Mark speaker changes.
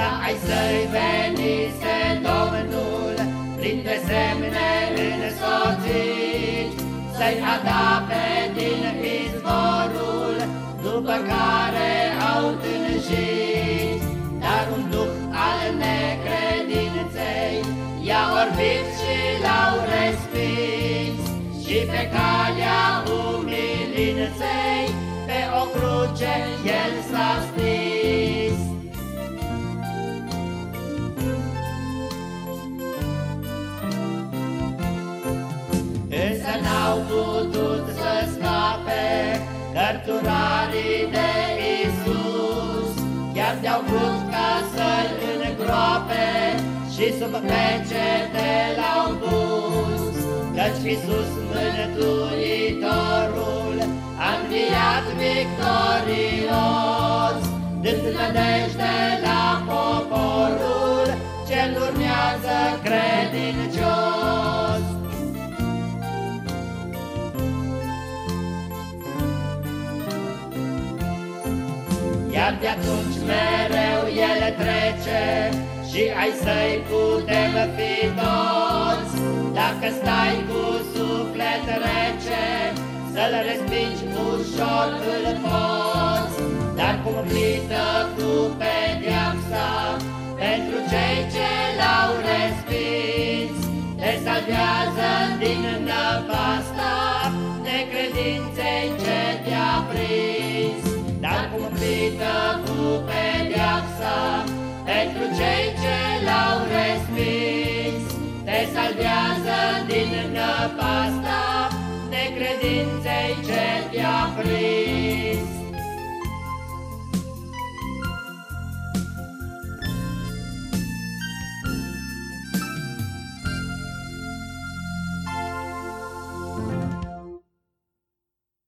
Speaker 1: La ai săi venise Domnul, printre semne însoțit, Să-i adape din izvorul, după care au tânjit. Dar un duh al necredinței i-a orbit și l-au respins, Și pe calea umilinței, pe o cruce el s-a stins. Însă n-au putut să scape cărturarii de Isus, Chiar de-au vrut ca să-L îngroape și sub pecete l-au pus, Căci Iisus Mântuitorul a înviat victorios, Dând nădejde Iar de atunci mereu El trece Și ai să-i putem fi toți. Dacă stai cu suflet rece Să-l respingi ușor îl poți. Dar cumplită cu pedeapsa Pentru cei ce l-au respins Te salvează din năpasta Necredinței ce te-a prins cei ce l-au respins. Te salvează din năpasta Necredinței